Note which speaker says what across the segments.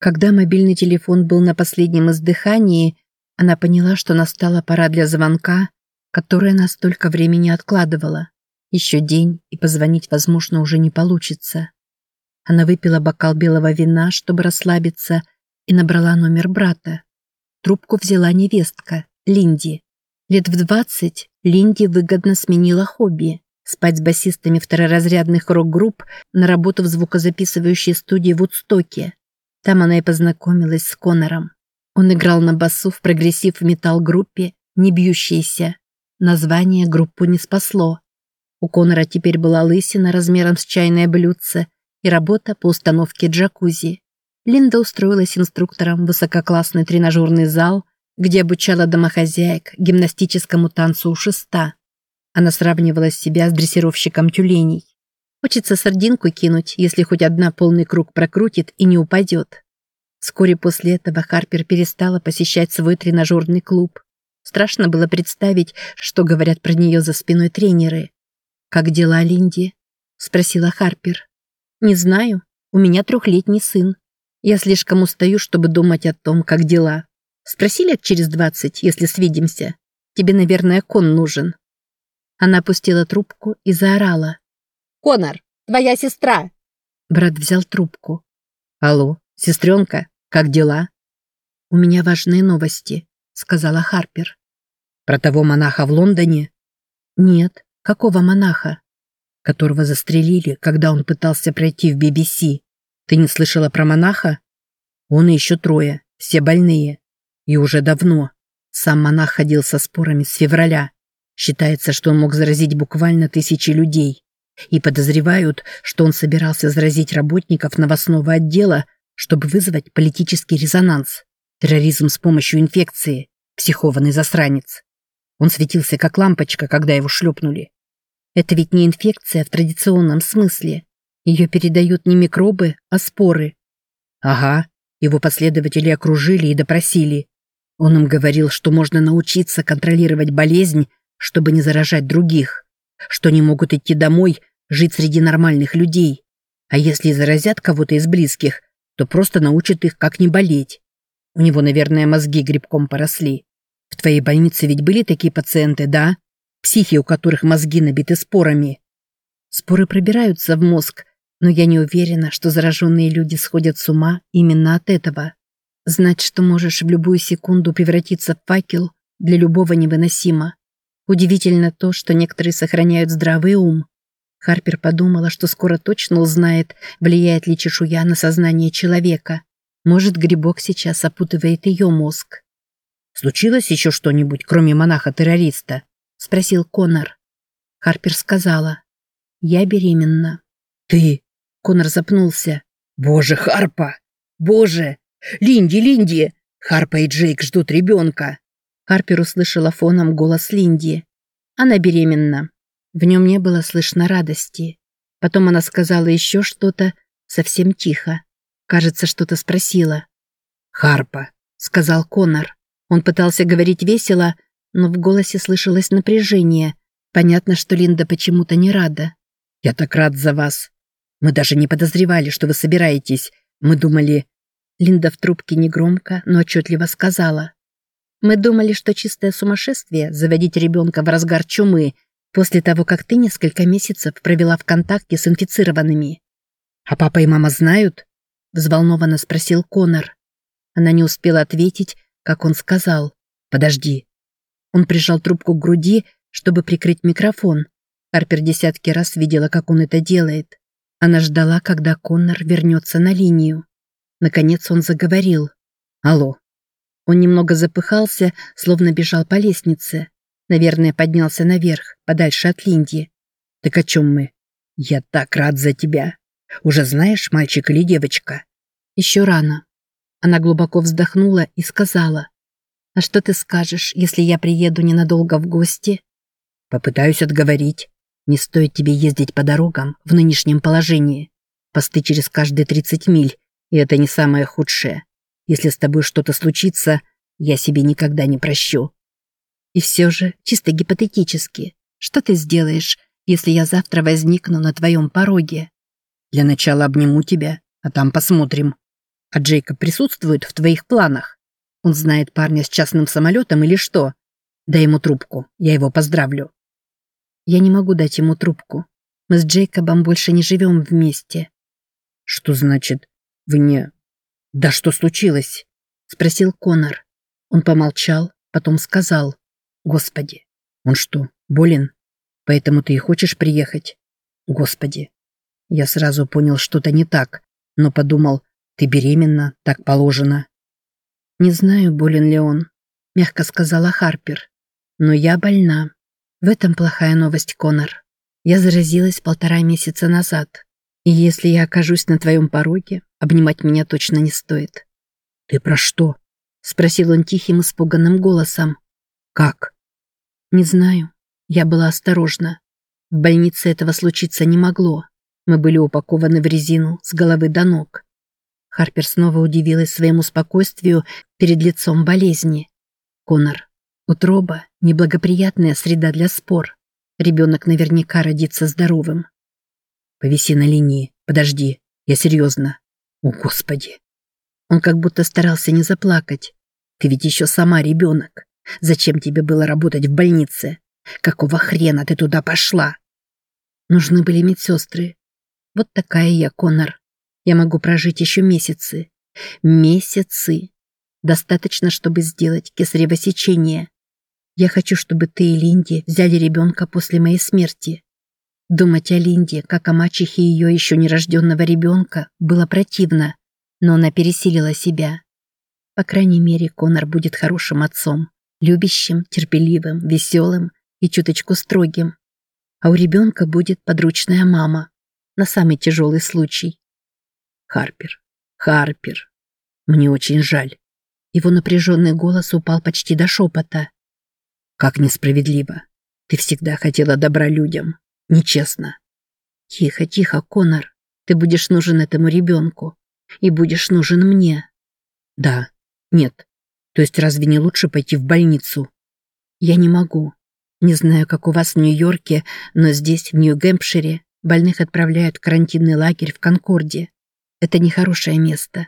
Speaker 1: Когда мобильный телефон был на последнем издыхании, она поняла, что настала пора для звонка, который она столько времени откладывала. Еще день, и позвонить, возможно, уже не получится. Она выпила бокал белого вина, чтобы расслабиться, и набрала номер брата. Трубку взяла невестка, Линди. Лет в двадцать Линди выгодно сменила хобби – спать с басистами второразрядных рок-групп на работу в звукозаписывающей студии в Удстоке. Там она и познакомилась с Конором. Он играл на басу в прогрессив метал-группе «Не бьющейся». Название группу не спасло. У Конора теперь была лысина размером с чайное блюдце и работа по установке джакузи. Линда устроилась инструктором в высококлассный тренажерный зал, где обучала домохозяек гимнастическому танцу у шеста. Она сравнивала себя с дрессировщиком тюленей. Хочется сардинку кинуть, если хоть одна полный круг прокрутит и не упадет. Вскоре после этого Харпер перестала посещать свой тренажерный клуб. Страшно было представить, что говорят про нее за спиной тренеры. «Как дела, Линди?» – спросила Харпер. «Не знаю. У меня трехлетний сын. Я слишком устаю, чтобы думать о том, как дела. Спроси лет через двадцать, если свидимся. Тебе, наверное, кон нужен». Она опустила трубку и заорала.
Speaker 2: «Конор, твоя сестра!»
Speaker 1: Брат взял трубку. «Алло, сестренка, как дела?» «У меня важные новости», — сказала Харпер.
Speaker 3: «Про того монаха в Лондоне?»
Speaker 1: «Нет, какого монаха?»
Speaker 3: «Которого застрелили, когда он пытался пройти в BBC. Ты не слышала про монаха? Он и еще трое, все больные. И уже давно. Сам монах ходил со спорами с февраля. Считается, что он мог заразить буквально тысячи людей. И подозревают, что он собирался заразить работников новостного отдела, чтобы вызвать политический резонанс. Терроризм с помощью инфекции. Психованный засранец. Он светился как лампочка, когда его шлепнули.
Speaker 1: Это ведь не инфекция в традиционном смысле. Ее передают не микробы, а споры.
Speaker 3: Ага, его последователи окружили и допросили. Он им говорил, что можно научиться контролировать болезнь, чтобы не заражать других, что они могут идти домой, жить среди нормальных людей. А если заразят кого-то из близких, то просто научат их, как не болеть. У него, наверное, мозги грибком поросли. В твоей больнице ведь были такие пациенты, да? Психи, у которых мозги набиты спорами.
Speaker 1: Споры пробираются в мозг, но я не уверена, что зараженные люди сходят с ума именно от этого. Знать, что можешь в любую секунду превратиться в факел, для любого невыносимо. Удивительно то, что некоторые сохраняют здравый ум. Харпер подумала, что скоро точно узнает, влияет ли чешуя на сознание человека. Может, грибок сейчас опутывает ее мозг.
Speaker 3: «Случилось еще что-нибудь, кроме монаха-террориста?» – спросил Конор.
Speaker 1: Харпер сказала. «Я беременна».
Speaker 3: «Ты?» – Конор запнулся. «Боже, Харпа! Боже! Линди, Линди! Харпа и Джейк ждут ребенка!»
Speaker 1: Харпер услышала фоном голос Линди. Она беременна. В нем не было слышно радости. Потом она сказала еще что-то, совсем тихо. Кажется, что-то спросила.
Speaker 3: «Харпа», — сказал Конор.
Speaker 1: Он пытался говорить весело, но в голосе слышалось напряжение. Понятно, что Линда почему-то не рада.
Speaker 3: «Я так рад за вас. Мы даже не подозревали, что вы собираетесь. Мы думали...»
Speaker 1: Линда в трубке негромко, но отчетливо сказала. «Мы думали, что чистое сумасшествие заводить ребенка в разгар чумы после того, как ты несколько месяцев провела в контакте с инфицированными».
Speaker 3: «А папа и мама знают?»
Speaker 1: – взволнованно спросил Конор. Она не успела ответить, как он сказал. «Подожди». Он прижал трубку к груди, чтобы прикрыть микрофон. Харпер десятки раз видела, как он это делает. Она ждала, когда Коннор вернется на линию. Наконец он заговорил. «Алло». Он немного запыхался, словно бежал по лестнице. Наверное, поднялся наверх, подальше от Линди.
Speaker 3: «Так о чем мы?» «Я так рад за тебя. Уже знаешь, мальчик или девочка?»
Speaker 1: «Еще рано». Она глубоко вздохнула и сказала. «А что ты скажешь, если я приеду ненадолго в гости?»
Speaker 3: «Попытаюсь отговорить. Не стоит тебе ездить по дорогам в нынешнем положении. Посты через каждые 30 миль, и это не самое худшее. Если с тобой что-то случится, я себе никогда не прощу.
Speaker 1: И все же, чисто гипотетически, что ты сделаешь, если я завтра возникну на твоем пороге?
Speaker 3: Для начала обниму тебя, а там посмотрим. А Джейкоб присутствует в твоих планах? Он знает парня с частным самолетом или что? Дай ему трубку, я его поздравлю.
Speaker 1: Я не могу дать ему трубку. Мы с Джейкобом больше не живем вместе.
Speaker 3: Что значит, вы не... Да что случилось? Спросил Конор. Он помолчал, потом сказал. Господи, он что, болен? Поэтому ты и хочешь приехать? Господи. Я сразу понял, что-то не так, но подумал, ты беременна, так положено.
Speaker 1: Не знаю, болен ли он, мягко сказала Харпер. Но я больна. В этом плохая новость, Конор. Я заразилась полтора месяца назад. И если я окажусь на твоем пороге, обнимать меня точно не стоит.
Speaker 3: Ты про что?
Speaker 1: Спросил он тихим, испуганным голосом.
Speaker 3: Как?
Speaker 1: Не знаю. Я была осторожна. В больнице этого случиться не могло. Мы были упакованы в резину с головы до ног. Харпер снова удивилась своему спокойствию перед лицом болезни. Конор, утроба – неблагоприятная среда для спор. Ребенок наверняка родится здоровым.
Speaker 3: Повиси на линии. Подожди. Я серьезно. О, Господи.
Speaker 1: Он как будто старался не заплакать. Ты ведь еще сама ребенок. Зачем тебе было работать в больнице? Какого хрена ты туда пошла? Нужны были медсестры. Вот такая я, Конор. Я могу прожить еще месяцы. Месяцы. Достаточно, чтобы сделать кесарево сечение. Я хочу, чтобы ты и Линди взяли ребенка после моей смерти. Думать о Линде, как о мачехе ее еще нерожденного ребенка, было противно, но она пересилила себя. По крайней мере, Конор будет хорошим отцом, любящим, терпеливым, веселым и чуточку строгим. А у ребенка будет подручная мама, на самый тяжелый случай.
Speaker 3: Харпер, Харпер, мне очень жаль.
Speaker 1: Его напряженный голос упал почти до шепота.
Speaker 3: Как несправедливо. Ты всегда хотела добра людям. Нечестно.
Speaker 1: Тихо, тихо, Конор. Ты будешь нужен этому ребенку. И будешь нужен мне.
Speaker 3: Да. Нет. То есть разве не лучше пойти в больницу?
Speaker 1: Я не могу. Не знаю, как у вас в Нью-Йорке, но здесь, в Нью-Гэмпшире, больных отправляют в карантинный лагерь в Конкорде. Это нехорошее место.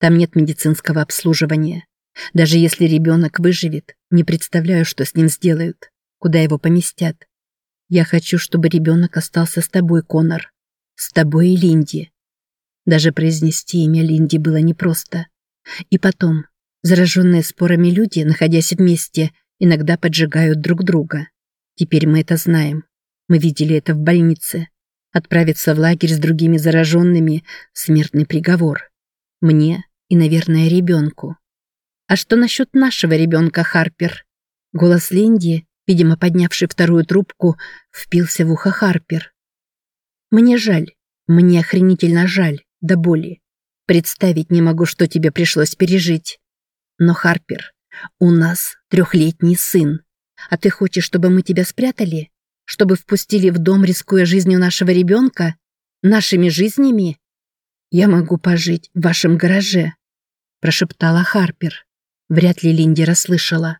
Speaker 1: Там нет медицинского обслуживания. Даже если ребенок выживет, не представляю, что с ним сделают, куда его поместят. Я хочу, чтобы ребенок остался с тобой, Конор. С тобой и Линди. Даже произнести имя Линди было непросто. И потом, зараженные спорами люди, находясь вместе, иногда поджигают друг друга. Теперь мы это знаем. Мы видели это в больнице. Отправиться в лагерь с другими зараженными – смертный приговор. Мне и, наверное, ребенку. А что насчет нашего ребенка, Харпер? Голос Линди, видимо, поднявший вторую трубку, впился в ухо Харпер. Мне жаль. Мне охренительно жаль, до боли. Представить не могу, что тебе пришлось пережить. Но, Харпер, у нас трехлетний сын. А ты хочешь, чтобы мы тебя спрятали? Чтобы впустили в дом, рискуя жизнью нашего ребенка? Нашими жизнями? Я могу пожить в вашем гараже, прошептала Харпер. Вряд ли Линди расслышала.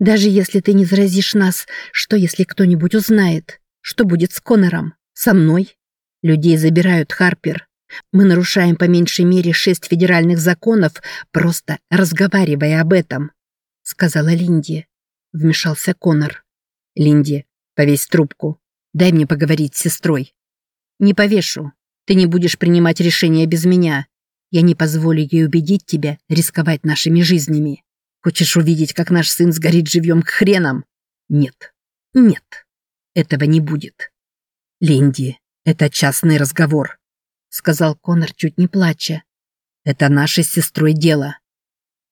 Speaker 1: Даже если ты не заразишь нас, что если кто-нибудь узнает? Что будет с Конором? Со мной? Людей забирают, Харпер. Мы нарушаем по меньшей мере шесть федеральных законов, просто разговаривая об этом, сказала Линди. Вмешался Конор. Линди, Повесь трубку. Дай мне поговорить с сестрой. Не повешу. Ты не будешь принимать решения без меня. Я не позволю ей убедить тебя рисковать нашими жизнями. Хочешь увидеть, как наш сын сгорит живьем к хренам? Нет. Нет. Этого не будет. Линди, это частный разговор, сказал Конор, чуть не плача. Это наше с сестрой дело.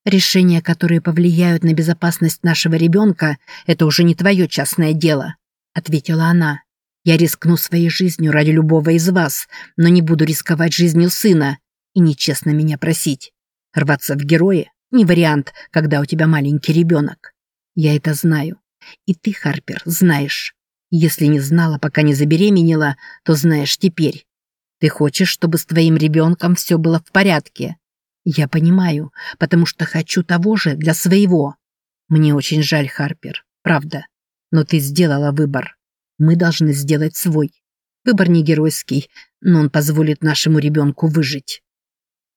Speaker 1: Решения, которые повлияют на безопасность нашего ребенка, это уже не твое частное дело. — ответила она. «Я рискну своей жизнью ради любого из вас, но не буду рисковать жизнью сына. И нечестно меня просить. Рваться в герои — не вариант, когда у тебя маленький ребенок. Я это знаю. И ты, Харпер, знаешь. Если не знала, пока не забеременела, то знаешь теперь. Ты хочешь, чтобы с твоим ребенком все было в порядке. Я понимаю, потому что хочу того же для своего. Мне очень жаль, Харпер, правда. Но ты сделала выбор. Мы должны сделать свой. Выбор не геройский, но он позволит нашему ребенку выжить.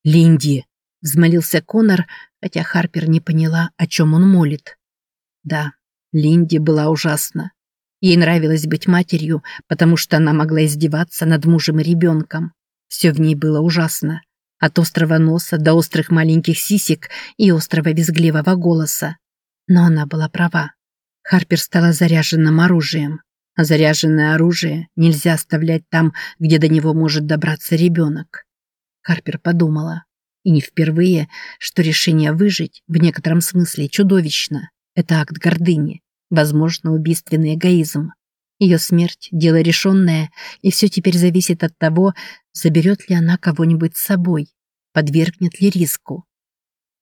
Speaker 1: Линди, взмолился Конор, хотя Харпер не поняла, о чем он молит. Да, Линди была ужасна. Ей нравилось быть матерью, потому что она могла издеваться над мужем и ребенком. Все в ней было ужасно. От острого носа до острых маленьких сисек и острого визгливого голоса. Но она была права. Харпер стала заряженным оружием. А заряженное оружие нельзя оставлять там, где до него может добраться ребенок. Харпер подумала, и не впервые, что решение выжить в некотором смысле чудовищно. Это акт гордыни, возможно, убийственный эгоизм. Ее смерть – дело решенное, и все теперь зависит от того, заберет ли она кого-нибудь с собой, подвергнет ли риску.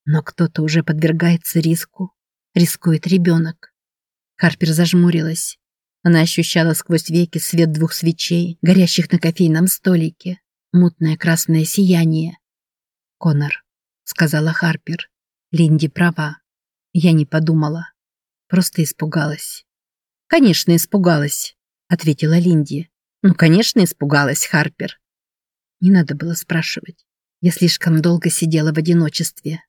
Speaker 1: Но кто-то уже подвергается риску, рискует ребенок. Харпер зажмурилась. Она ощущала сквозь веки свет двух свечей, горящих на кофейном столике, мутное красное сияние. «Конор», — сказала Харпер, — «Линди права. Я не подумала, просто испугалась». «Конечно, испугалась», — ответила Линди. «Ну, конечно, испугалась, Харпер». Не надо было спрашивать. Я слишком долго сидела в одиночестве.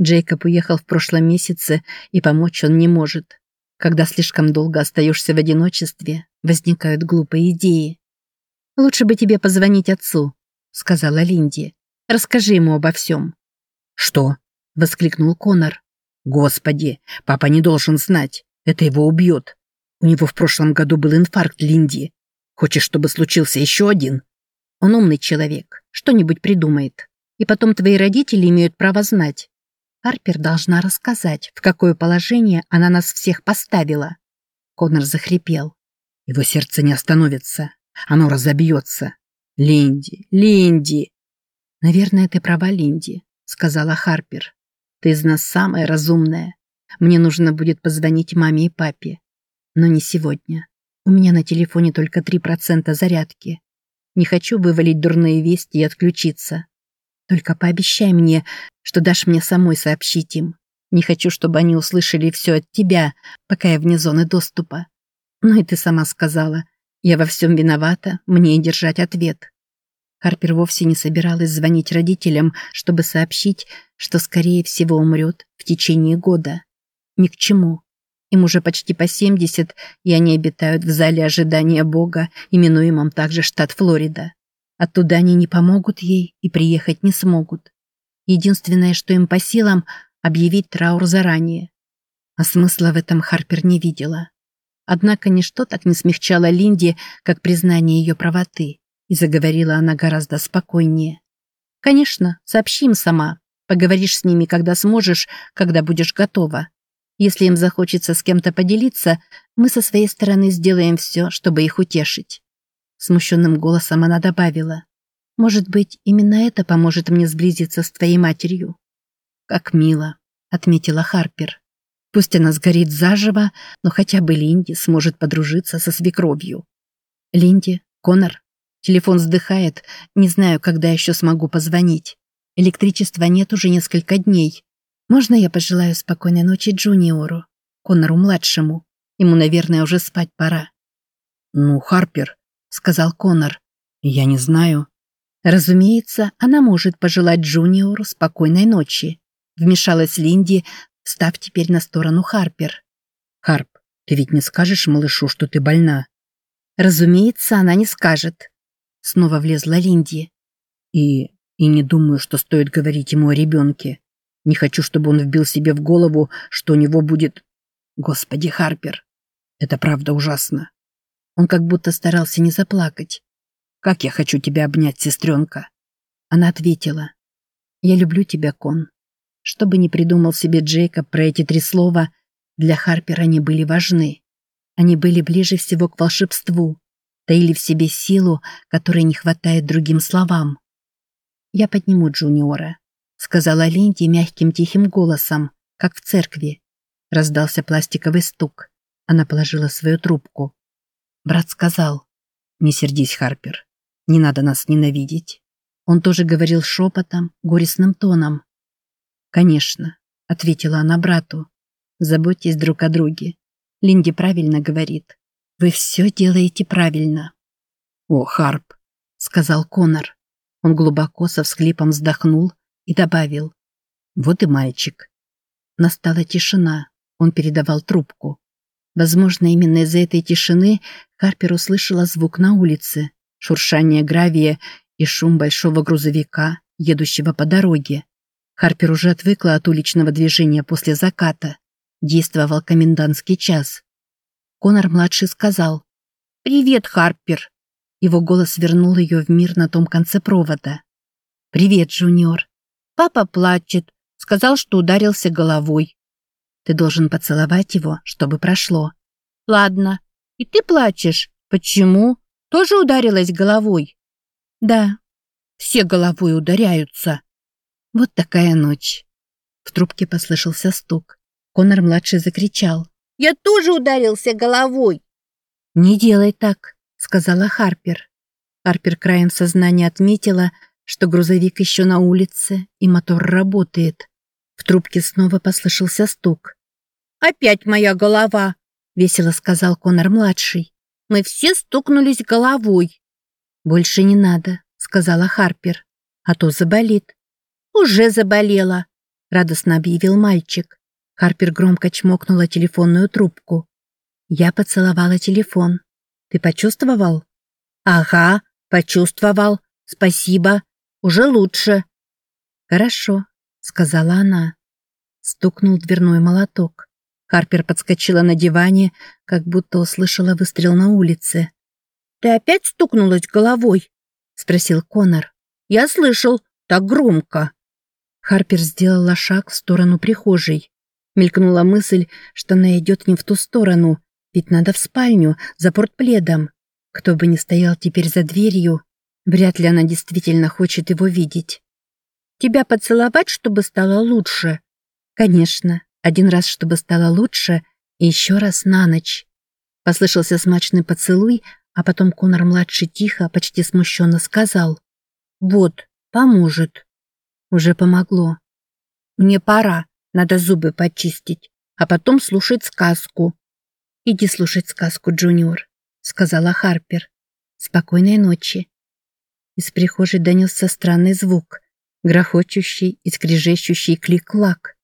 Speaker 1: Джейкоб уехал в прошлом месяце, и помочь он не может. Когда слишком долго остаешься в одиночестве, возникают глупые идеи. «Лучше бы тебе позвонить отцу», — сказала Линди. «Расскажи ему обо всем».
Speaker 3: «Что?» — воскликнул Конор. «Господи, папа не должен знать. Это его убьет. У него в прошлом году был инфаркт Линди. Хочешь, чтобы случился еще один?»
Speaker 1: «Он умный человек. Что-нибудь придумает. И потом твои родители имеют право знать. Харпер должна рассказать, в какое положение она нас всех поставила. Конор захрипел.
Speaker 3: Его сердце не остановится. Оно разобьется. Линди, Линди.
Speaker 1: Наверное, ты права, Линди, сказала Харпер. Ты из нас самая разумная. Мне нужно будет позвонить маме и папе. Но не сегодня. У меня на телефоне только 3% зарядки. Не хочу вывалить дурные вести и отключиться. Только пообещай мне, что дашь мне самой сообщить им. Не хочу, чтобы они услышали все от тебя, пока я вне зоны доступа. Ну и ты сама сказала, я во всем виновата, мне и держать ответ. Харпер вовсе не собиралась звонить родителям, чтобы сообщить, что скорее всего умрет в течение года. Ни к чему. Им уже почти по 70, и они обитают в зале ожидания Бога, именуемом также штат Флорида. Оттуда они не помогут ей и приехать не смогут. Единственное, что им по силам, объявить траур заранее. А смысла в этом Харпер не видела. Однако ничто так не смягчало Линди, как признание ее правоты, и заговорила она гораздо спокойнее. «Конечно, сообщи им сама. Поговоришь с ними, когда сможешь, когда будешь готова. Если им захочется с кем-то поделиться, мы со своей стороны сделаем все, чтобы их утешить». Смущенным голосом она добавила. «Может быть, именно это поможет мне сблизиться с твоей матерью?» «Как мило», — отметила Харпер. «Пусть она сгорит заживо, но хотя бы Линди сможет подружиться со свекровью». «Линди, Конор, телефон вздыхает, не знаю, когда еще смогу позвонить. Электричества нет уже несколько дней. Можно я пожелаю спокойной ночи Джуниору, Конору-младшему? Ему, наверное, уже спать пора».
Speaker 3: «Ну, Харпер», сказал Конор. «Я не знаю».
Speaker 1: «Разумеется, она может пожелать Джуниору спокойной ночи», вмешалась Линди, став теперь на сторону Харпер.
Speaker 3: «Харп, ты ведь не скажешь малышу, что ты больна?»
Speaker 1: «Разумеется, она не скажет», снова влезла Линди.
Speaker 3: «И... и не думаю, что стоит говорить ему о ребенке. Не хочу, чтобы он вбил себе в голову, что у него будет... Господи, Харпер, это правда ужасно.
Speaker 1: Он как будто старался не заплакать. «Как я хочу тебя обнять, сестренка!» Она ответила. «Я люблю тебя, Кон». Что бы ни придумал себе Джейкоб про эти три слова, для Харпера они были важны. Они были ближе всего к волшебству, таили в себе силу, которой не хватает другим словам. «Я подниму Джуниора», — сказала Линди мягким тихим голосом, как в церкви. Раздался пластиковый стук. Она положила свою трубку. Брат сказал, «Не сердись, Харпер, не надо нас ненавидеть». Он тоже говорил шепотом, горестным тоном. «Конечно», — ответила она брату, «заботьтесь друг о друге. Линди правильно говорит. Вы все делаете правильно».
Speaker 3: «О, Харп», —
Speaker 1: сказал Конор. Он глубоко со всхлипом вздохнул и добавил,
Speaker 3: Вот и мальчик.
Speaker 1: Настала тишина. Он передавал трубку. Возможно, именно из-за этой тишины Харпер услышала звук на улице, шуршание гравия и шум большого грузовика, едущего по дороге. Харпер уже отвыкла от уличного движения после заката. Действовал комендантский час. Конор-младший сказал «Привет, Харпер!» Его голос вернул ее в мир на том конце провода. «Привет, Джуниор!» «Папа плачет. Сказал, что ударился головой. Ты должен поцеловать его, чтобы прошло. Ладно. И ты плачешь. Почему? Тоже ударилась головой? Да. Все головой ударяются. Вот такая ночь. В трубке послышался стук. Конор-младший закричал. «Я тоже ударился головой!» «Не делай так», — сказала Харпер. Харпер краем сознания отметила, что грузовик еще на улице, и мотор работает. В трубке снова послышался стук. «Опять моя голова!» — весело сказал Конор-младший. «Мы все стукнулись головой». «Больше не надо», — сказала Харпер. «А то заболит». «Уже заболела», — радостно объявил мальчик. Харпер громко чмокнула телефонную трубку. Я поцеловала телефон. «Ты почувствовал?» «Ага, почувствовал. Спасибо. Уже лучше». «Хорошо», — сказала она. Стукнул дверной молоток. Харпер подскочила на диване, как будто услышала выстрел на улице. «Ты опять стукнулась головой?» — спросил Конор. «Я слышал, так громко». Харпер сделала шаг в сторону прихожей. Мелькнула мысль, что она идет не в ту сторону, ведь надо в спальню, за портпледом. Кто бы ни стоял теперь за дверью, вряд ли она действительно хочет его видеть. «Тебя поцеловать, чтобы стало лучше?» «Конечно, один раз, чтобы стало лучше, и еще раз на ночь». Послышался смачный поцелуй, а потом Конор-младший тихо, почти смущенно сказал. «Вот, поможет». Уже помогло. «Мне пора, надо зубы почистить, а потом слушать сказку». «Иди слушать сказку, Джуниор», — сказала Харпер. «Спокойной ночи». Из прихожей донесся странный звук, грохочущий и скрежещущий клик-клак.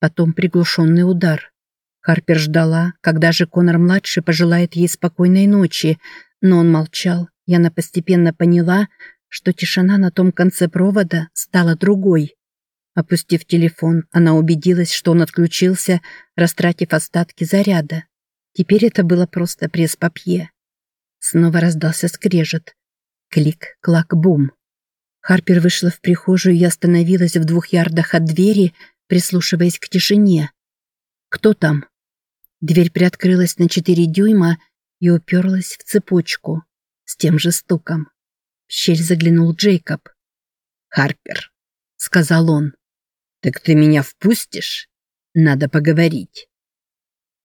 Speaker 1: Потом приглушенный удар. Харпер ждала, когда же Конор-младший пожелает ей спокойной ночи, но он молчал, и она постепенно поняла, что тишина на том конце провода стала другой. Опустив телефон, она убедилась, что он отключился, растратив остатки заряда. Теперь это было просто пресс-папье. Снова раздался скрежет. Клик-клак-бум. Харпер вышла в прихожую и остановилась в двух ярдах от двери, прислушиваясь к тишине. «Кто там?» Дверь приоткрылась на четыре дюйма и уперлась в цепочку с тем же стуком. В щель заглянул Джейкоб.
Speaker 3: «Харпер», — сказал он, — «так ты меня впустишь? Надо поговорить».